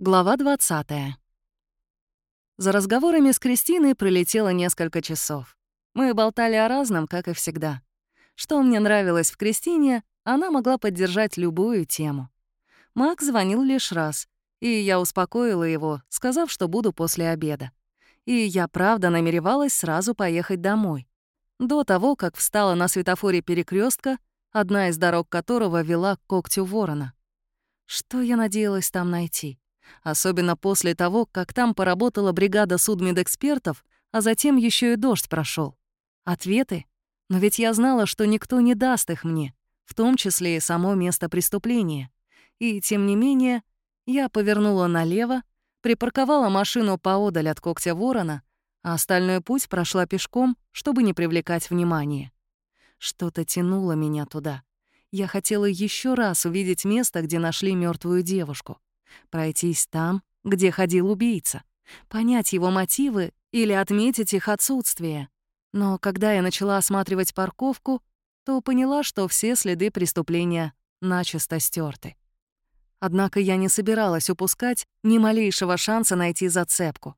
Глава 20. За разговорами с Кристиной пролетело несколько часов. Мы болтали о разном, как и всегда. Что мне нравилось в Кристине, она могла поддержать любую тему. Макс звонил лишь раз, и я успокоила его, сказав, что буду после обеда. И я правда намеревалась сразу поехать домой. До того, как встала на светофоре перекрестка, одна из дорог которого вела к когтю ворона. Что я надеялась там найти? Особенно после того, как там поработала бригада судмедэкспертов, а затем еще и дождь прошел. Ответы? Но ведь я знала, что никто не даст их мне, в том числе и само место преступления. И, тем не менее, я повернула налево, припарковала машину поодаль от когтя ворона, а остальной путь прошла пешком, чтобы не привлекать внимания. Что-то тянуло меня туда. Я хотела еще раз увидеть место, где нашли мертвую девушку пройтись там, где ходил убийца, понять его мотивы или отметить их отсутствие. Но когда я начала осматривать парковку, то поняла, что все следы преступления начисто стерты. Однако я не собиралась упускать ни малейшего шанса найти зацепку.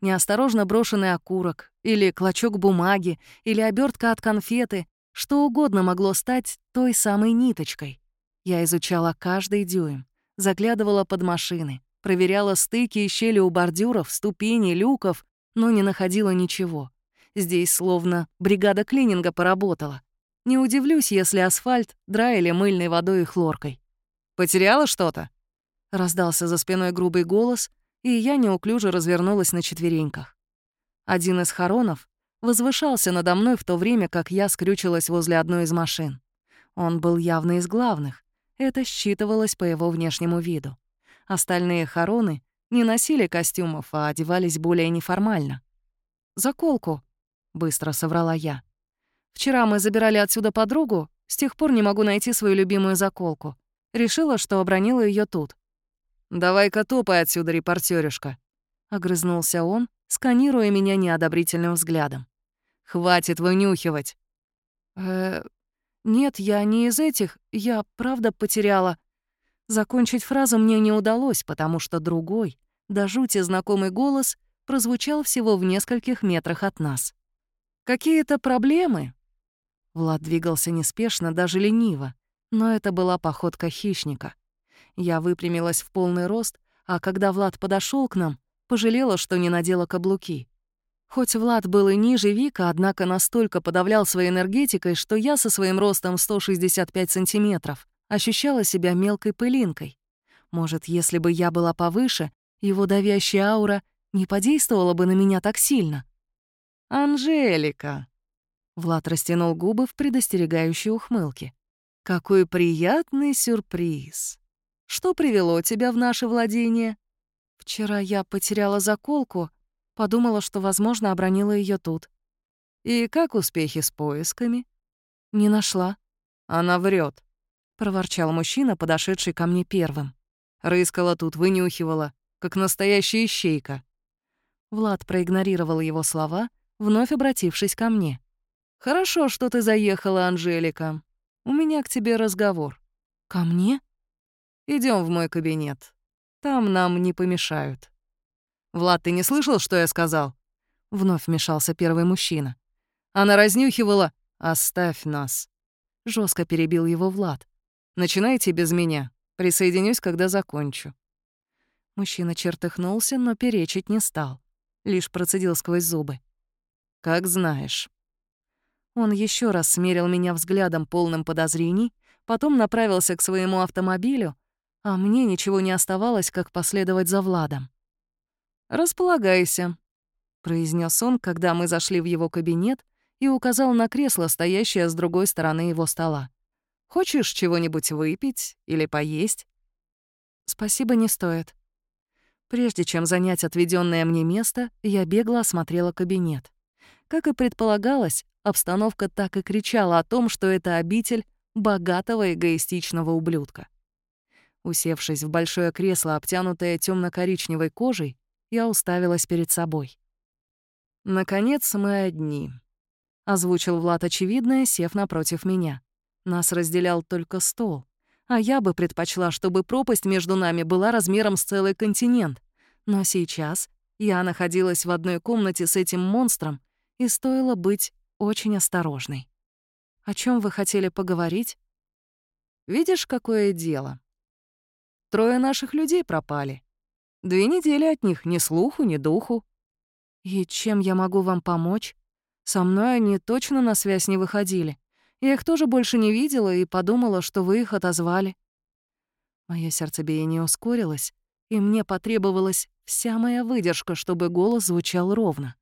Неосторожно брошенный окурок, или клочок бумаги, или обертка от конфеты, что угодно могло стать той самой ниточкой. Я изучала каждый дюйм, заглядывала под машины, проверяла стыки и щели у бордюров, ступеней, люков, но не находила ничего. Здесь словно бригада клининга поработала. Не удивлюсь, если асфальт драили мыльной водой и хлоркой. «Потеряла что-то?» — раздался за спиной грубый голос, и я неуклюже развернулась на четвереньках. Один из хоронов возвышался надо мной в то время, как я скрючилась возле одной из машин. Он был явно из главных, это считывалось по его внешнему виду. Остальные хороны не носили костюмов, а одевались более неформально. «Заколку», — быстро соврала я. «Вчера мы забирали отсюда подругу, с тех пор не могу найти свою любимую заколку. Решила, что обронила ее тут». «Давай-ка топай отсюда, репортерюшка», — огрызнулся он, сканируя меня неодобрительным взглядом. «Хватит вынюхивать». «Э, «Нет, я не из этих, я правда потеряла». Закончить фразу мне не удалось, потому что другой, до жути знакомый голос, прозвучал всего в нескольких метрах от нас. «Какие-то проблемы?» Влад двигался неспешно, даже лениво, но это была походка хищника. Я выпрямилась в полный рост, а когда Влад подошел к нам, пожалела, что не надела каблуки. Хоть Влад был и ниже Вика, однако настолько подавлял своей энергетикой, что я со своим ростом 165 сантиметров ощущала себя мелкой пылинкой. Может, если бы я была повыше, его давящая аура не подействовала бы на меня так сильно. «Анжелика!» Влад растянул губы в предостерегающей ухмылке. «Какой приятный сюрприз! Что привело тебя в наше владение?» «Вчера я потеряла заколку», Подумала, что, возможно, обронила ее тут. «И как успехи с поисками?» «Не нашла». «Она врет, проворчал мужчина, подошедший ко мне первым. Рыскала тут, вынюхивала, как настоящая ищейка. Влад проигнорировал его слова, вновь обратившись ко мне. «Хорошо, что ты заехала, Анжелика. У меня к тебе разговор». «Ко мне?» Идем в мой кабинет. Там нам не помешают». «Влад, ты не слышал, что я сказал?» Вновь вмешался первый мужчина. Она разнюхивала «Оставь нас». Жестко перебил его Влад. «Начинайте без меня. Присоединюсь, когда закончу». Мужчина чертыхнулся, но перечить не стал. Лишь процедил сквозь зубы. «Как знаешь». Он еще раз смерил меня взглядом полным подозрений, потом направился к своему автомобилю, а мне ничего не оставалось, как последовать за Владом. «Располагайся», — произнес он, когда мы зашли в его кабинет и указал на кресло, стоящее с другой стороны его стола. «Хочешь чего-нибудь выпить или поесть?» «Спасибо, не стоит». Прежде чем занять отведенное мне место, я бегло осмотрела кабинет. Как и предполагалось, обстановка так и кричала о том, что это обитель богатого эгоистичного ублюдка. Усевшись в большое кресло, обтянутое темно коричневой кожей, я уставилась перед собой. «Наконец мы одни», — озвучил Влад очевидное, сев напротив меня. Нас разделял только стол, А я бы предпочла, чтобы пропасть между нами была размером с целый континент. Но сейчас я находилась в одной комнате с этим монстром, и стоило быть очень осторожной. О чем вы хотели поговорить? Видишь, какое дело? Трое наших людей пропали. Две недели от них ни слуху, ни духу. И чем я могу вам помочь? Со мной они точно на связь не выходили. Я их тоже больше не видела и подумала, что вы их отозвали. Моё сердцебиение ускорилось, и мне потребовалась вся моя выдержка, чтобы голос звучал ровно.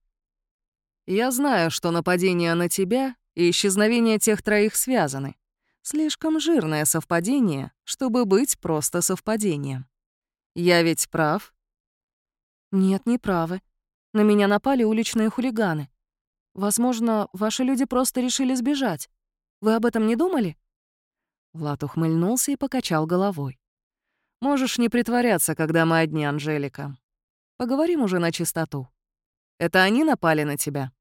«Я знаю, что нападение на тебя и исчезновение тех троих связаны. Слишком жирное совпадение, чтобы быть просто совпадением. Я ведь прав?» «Нет, не правы. На меня напали уличные хулиганы. Возможно, ваши люди просто решили сбежать. Вы об этом не думали?» Влад ухмыльнулся и покачал головой. «Можешь не притворяться, когда мы одни, Анжелика. Поговорим уже на чистоту. Это они напали на тебя?»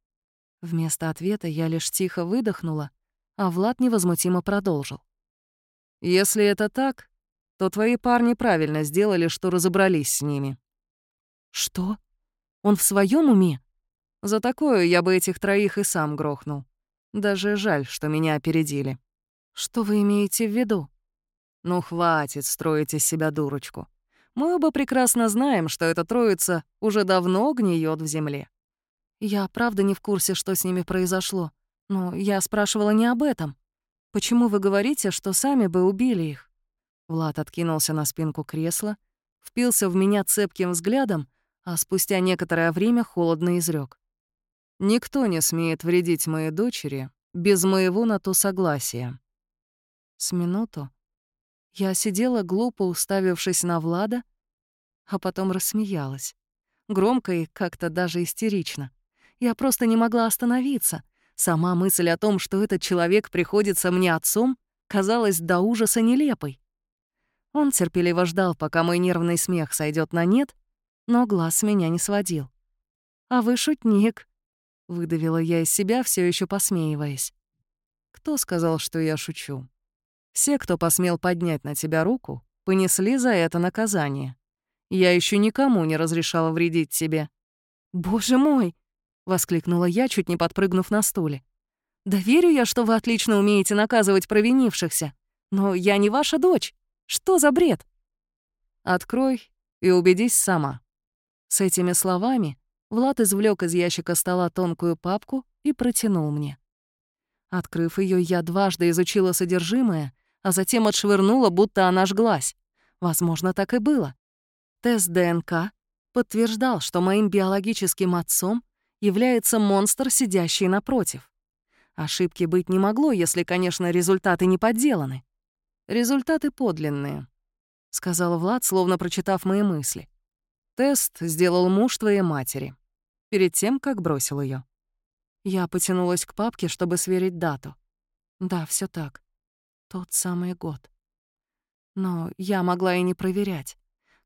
Вместо ответа я лишь тихо выдохнула, а Влад невозмутимо продолжил. «Если это так, то твои парни правильно сделали, что разобрались с ними». «Что? Он в своем уме?» «За такое я бы этих троих и сам грохнул. Даже жаль, что меня опередили. Что вы имеете в виду? Ну, хватит строить из себя дурочку. Мы оба прекрасно знаем, что эта троица уже давно гниет в земле. Я правда не в курсе, что с ними произошло. Но я спрашивала не об этом. Почему вы говорите, что сами бы убили их? Влад откинулся на спинку кресла, впился в меня цепким взглядом, а спустя некоторое время холодно изрек: Никто не смеет вредить моей дочери без моего на то согласия. С минуту я сидела глупо уставившись на Влада, а потом рассмеялась. Громко и как-то даже истерично. Я просто не могла остановиться. Сама мысль о том, что этот человек приходится мне отцом, казалась до ужаса нелепой. Он терпеливо ждал, пока мой нервный смех сойдет на нет, но глаз меня не сводил. «А вы шутник», Выдавила я из себя, все еще посмеиваясь. Кто сказал, что я шучу? Все, кто посмел поднять на тебя руку, понесли за это наказание. Я еще никому не разрешала вредить тебе. «Боже мой!» — воскликнула я, чуть не подпрыгнув на стуле. «Да верю я, что вы отлично умеете наказывать провинившихся. Но я не ваша дочь. Что за бред?» «Открой и убедись сама». С этими словами Влад извлек из ящика стола тонкую папку и протянул мне. Открыв ее, я дважды изучила содержимое, а затем отшвырнула, будто она жглась. Возможно, так и было. Тест ДНК подтверждал, что моим биологическим отцом является монстр, сидящий напротив. Ошибки быть не могло, если, конечно, результаты не подделаны. «Результаты подлинные», — сказал Влад, словно прочитав мои мысли. «Тест сделал муж твоей матери перед тем, как бросил ее. Я потянулась к папке, чтобы сверить дату. Да, все так. Тот самый год. Но я могла и не проверять.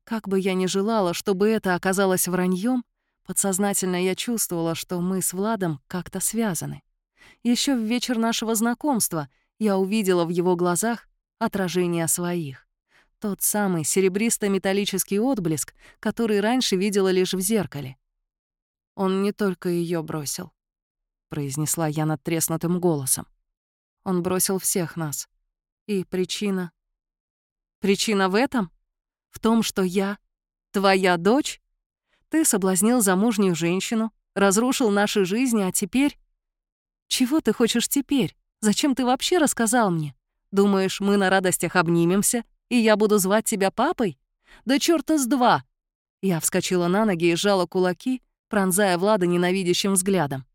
Как бы я ни желала, чтобы это оказалось враньем, подсознательно я чувствовала, что мы с Владом как-то связаны. Еще в вечер нашего знакомства я увидела в его глазах отражение своих. Тот самый серебристо-металлический отблеск, который раньше видела лишь в зеркале. Он не только ее бросил, произнесла я над треснутым голосом. Он бросил всех нас. И причина... Причина в этом? В том, что я твоя дочь? Ты соблазнил замужнюю женщину, разрушил наши жизни, а теперь... Чего ты хочешь теперь? Зачем ты вообще рассказал мне? Думаешь, мы на радостях обнимемся, и я буду звать тебя папой? Да чёрта с два!» Я вскочила на ноги и сжала кулаки, пронзая Влада ненавидящим взглядом.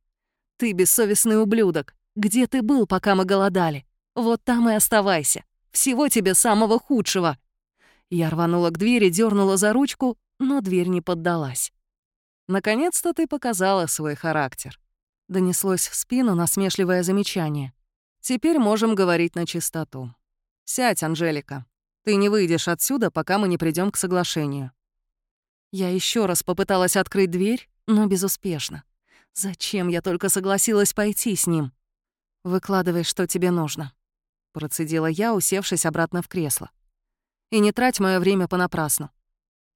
«Ты бессовестный ублюдок! Где ты был, пока мы голодали? Вот там и оставайся! Всего тебе самого худшего!» Я рванула к двери, дернула за ручку, но дверь не поддалась. «Наконец-то ты показала свой характер», — донеслось в спину насмешливое замечание. «Теперь можем говорить на чистоту. Сядь, Анжелика. Ты не выйдешь отсюда, пока мы не придем к соглашению». Я еще раз попыталась открыть дверь, но безуспешно. Зачем я только согласилась пойти с ним? «Выкладывай, что тебе нужно», — процедила я, усевшись обратно в кресло. и не трать мое время понапрасну».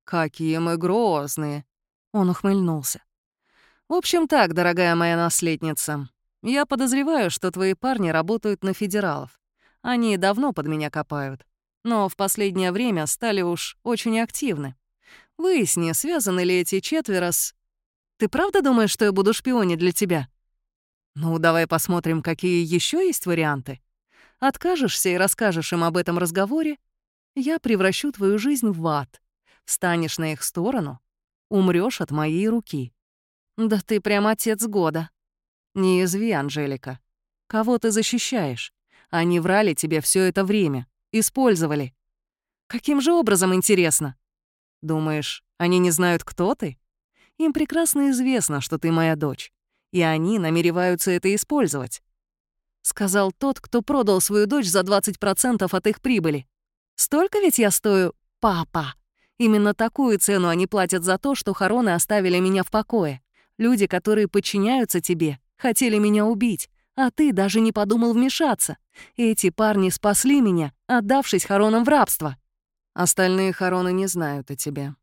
«Какие мы грозные!» Он ухмыльнулся. «В общем так, дорогая моя наследница, я подозреваю, что твои парни работают на федералов. Они давно под меня копают, но в последнее время стали уж очень активны. Выясни, связаны ли эти четверо с... Ты правда думаешь, что я буду шпионить для тебя? Ну, давай посмотрим, какие еще есть варианты. Откажешься и расскажешь им об этом разговоре, я превращу твою жизнь в ад. Встанешь на их сторону, умрешь от моей руки. Да ты прям отец года. Не изви, Анжелика. Кого ты защищаешь? Они врали тебе все это время, использовали. Каким же образом, интересно? Думаешь, они не знают, кто ты? Им прекрасно известно, что ты моя дочь, и они намереваются это использовать. Сказал тот, кто продал свою дочь за 20% от их прибыли. Столько ведь я стою, папа. Именно такую цену они платят за то, что хороны оставили меня в покое. Люди, которые подчиняются тебе, хотели меня убить, а ты даже не подумал вмешаться. Эти парни спасли меня, отдавшись хоронам в рабство. Остальные хороны не знают о тебе.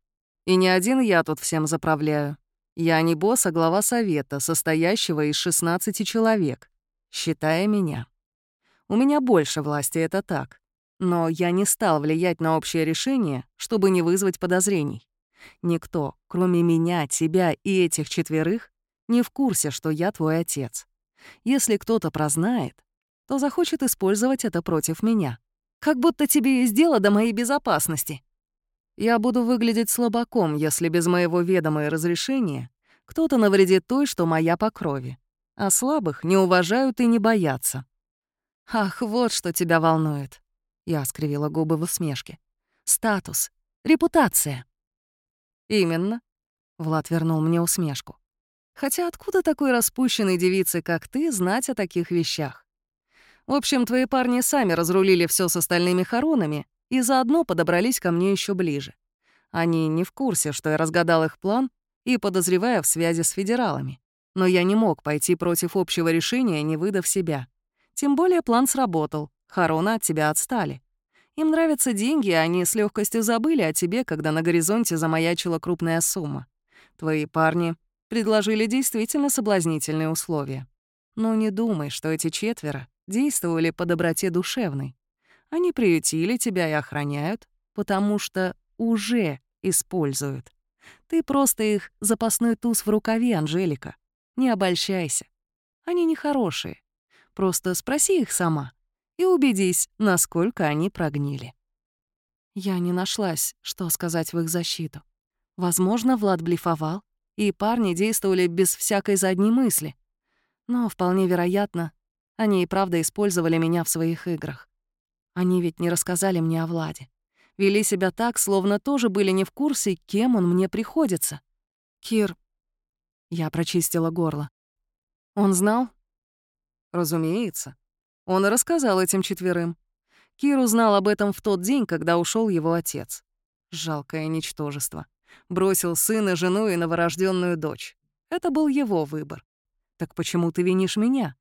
И не один я тут всем заправляю. Я не босс, а глава совета, состоящего из 16 человек, считая меня. У меня больше власти, это так. Но я не стал влиять на общее решение, чтобы не вызвать подозрений. Никто, кроме меня, тебя и этих четверых, не в курсе, что я твой отец. Если кто-то прознает, то захочет использовать это против меня. Как будто тебе есть дело до моей безопасности. Я буду выглядеть слабаком, если без моего ведома и разрешения кто-то навредит той, что моя по крови. А слабых не уважают и не боятся. «Ах, вот что тебя волнует!» Я скривила губы в усмешке. «Статус, репутация». «Именно», — Влад вернул мне усмешку. «Хотя откуда такой распущенной девице, как ты, знать о таких вещах? В общем, твои парни сами разрулили все с остальными хоронами и заодно подобрались ко мне еще ближе. Они не в курсе, что я разгадал их план и подозреваю в связи с федералами. Но я не мог пойти против общего решения, не выдав себя. Тем более план сработал, хороны от тебя отстали. Им нравятся деньги, а они с легкостью забыли о тебе, когда на горизонте замаячила крупная сумма. Твои парни предложили действительно соблазнительные условия. Но не думай, что эти четверо действовали по доброте душевной. Они приютили тебя и охраняют, потому что уже используют. Ты просто их запасной туз в рукаве, Анжелика. Не обольщайся. Они нехорошие. Просто спроси их сама и убедись, насколько они прогнили. Я не нашлась, что сказать в их защиту. Возможно, Влад блефовал, и парни действовали без всякой задней мысли. Но вполне вероятно, они и правда использовали меня в своих играх. Они ведь не рассказали мне о Владе. Вели себя так, словно тоже были не в курсе, кем он мне приходится. Кир... Я прочистила горло. Он знал? Разумеется. Он и рассказал этим четверым. Кир узнал об этом в тот день, когда ушел его отец. Жалкое ничтожество. Бросил сына, жену и новорожденную дочь. Это был его выбор. Так почему ты винишь меня?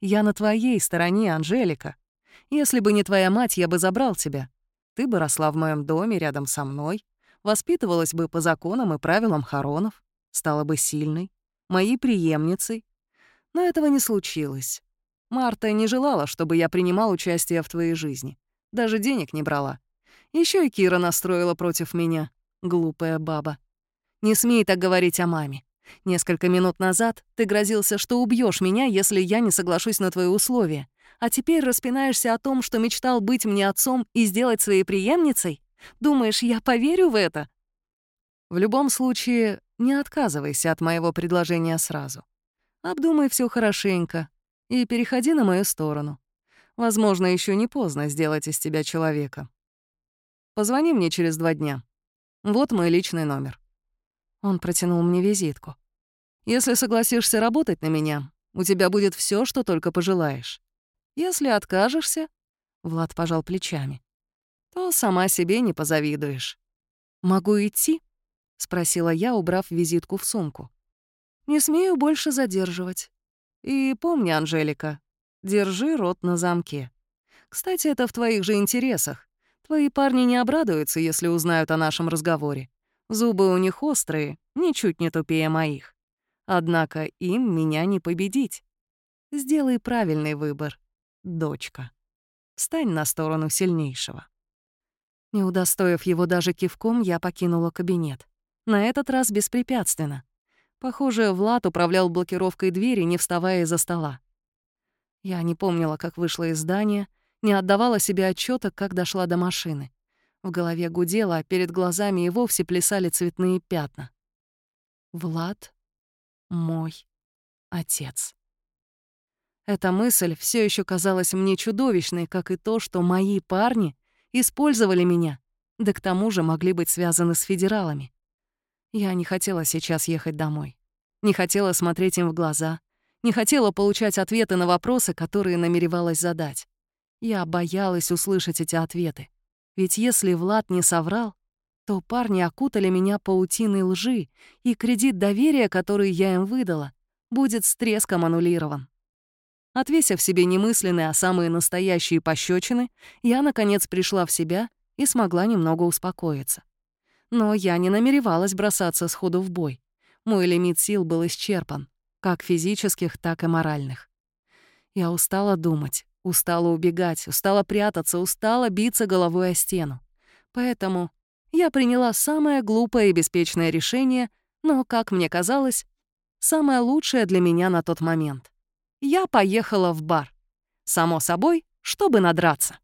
Я на твоей стороне, Анжелика. Если бы не твоя мать, я бы забрал тебя. Ты бы росла в моем доме рядом со мной, воспитывалась бы по законам и правилам хоронов, стала бы сильной, моей преемницей. Но этого не случилось. Марта не желала, чтобы я принимал участие в твоей жизни. Даже денег не брала. Еще и Кира настроила против меня. Глупая баба. Не смей так говорить о маме. Несколько минут назад ты грозился, что убьешь меня, если я не соглашусь на твои условия. А теперь распинаешься о том, что мечтал быть мне отцом и сделать своей преемницей? Думаешь, я поверю в это? В любом случае, не отказывайся от моего предложения сразу. Обдумай все хорошенько и переходи на мою сторону. Возможно, еще не поздно сделать из тебя человека. Позвони мне через два дня. Вот мой личный номер. Он протянул мне визитку. «Если согласишься работать на меня, у тебя будет все, что только пожелаешь. Если откажешься...» Влад пожал плечами. «То сама себе не позавидуешь». «Могу идти?» — спросила я, убрав визитку в сумку. «Не смею больше задерживать. И помни, Анжелика, держи рот на замке. Кстати, это в твоих же интересах. Твои парни не обрадуются, если узнают о нашем разговоре. Зубы у них острые, ничуть не тупее моих. Однако им меня не победить. Сделай правильный выбор, дочка. Встань на сторону сильнейшего. Не удостоив его даже кивком, я покинула кабинет. На этот раз беспрепятственно. Похоже, Влад управлял блокировкой двери, не вставая из-за стола. Я не помнила, как вышла из здания, не отдавала себе отчета, как дошла до машины. В голове гудело, а перед глазами и вовсе плясали цветные пятна. Влад — мой отец. Эта мысль все еще казалась мне чудовищной, как и то, что мои парни использовали меня, да к тому же могли быть связаны с федералами. Я не хотела сейчас ехать домой. Не хотела смотреть им в глаза. Не хотела получать ответы на вопросы, которые намеревалась задать. Я боялась услышать эти ответы. Ведь если Влад не соврал, то парни окутали меня паутиной лжи, и кредит доверия, который я им выдала, будет с треском аннулирован. Отвесив себе немысленные, а самые настоящие пощечины, я, наконец, пришла в себя и смогла немного успокоиться. Но я не намеревалась бросаться сходу в бой. Мой лимит сил был исчерпан, как физических, так и моральных. Я устала думать, Устала убегать, устала прятаться, устала биться головой о стену. Поэтому я приняла самое глупое и беспечное решение, но, как мне казалось, самое лучшее для меня на тот момент. Я поехала в бар. Само собой, чтобы надраться.